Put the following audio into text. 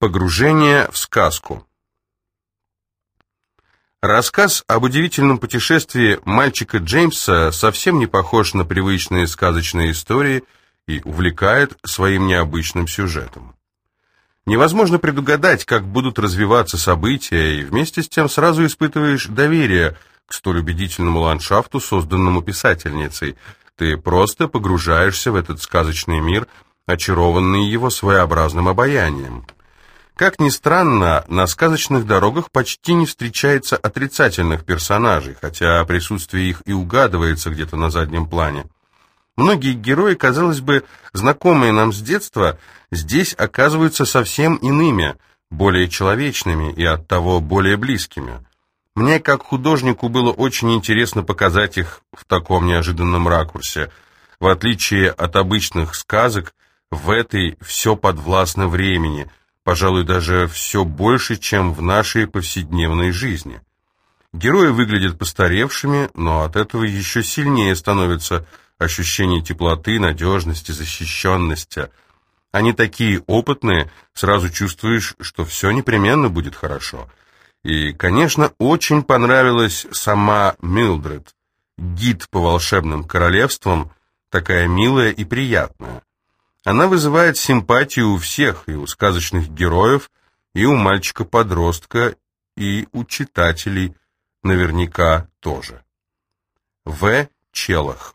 Погружение в сказку. Рассказ об удивительном путешествии мальчика Джеймса совсем не похож на привычные сказочные истории и увлекает своим необычным сюжетом. Невозможно предугадать, как будут развиваться события, и вместе с тем сразу испытываешь доверие к столь убедительному ландшафту, созданному писательницей. Ты просто погружаешься в этот сказочный мир, очарованный его своеобразным обаянием. Как ни странно, на сказочных дорогах почти не встречается отрицательных персонажей, хотя присутствие их и угадывается где-то на заднем плане. Многие герои, казалось бы, знакомые нам с детства, здесь оказываются совсем иными, более человечными и оттого более близкими. Мне, как художнику, было очень интересно показать их в таком неожиданном ракурсе. В отличие от обычных сказок, в этой все подвластно времени – пожалуй, даже все больше, чем в нашей повседневной жизни. Герои выглядят постаревшими, но от этого еще сильнее становится ощущение теплоты, надежности, защищенности. Они такие опытные, сразу чувствуешь, что все непременно будет хорошо. И, конечно, очень понравилась сама Милдред, гид по волшебным королевствам, такая милая и приятная. Она вызывает симпатию у всех, и у сказочных героев, и у мальчика-подростка, и у читателей наверняка тоже. В. Челах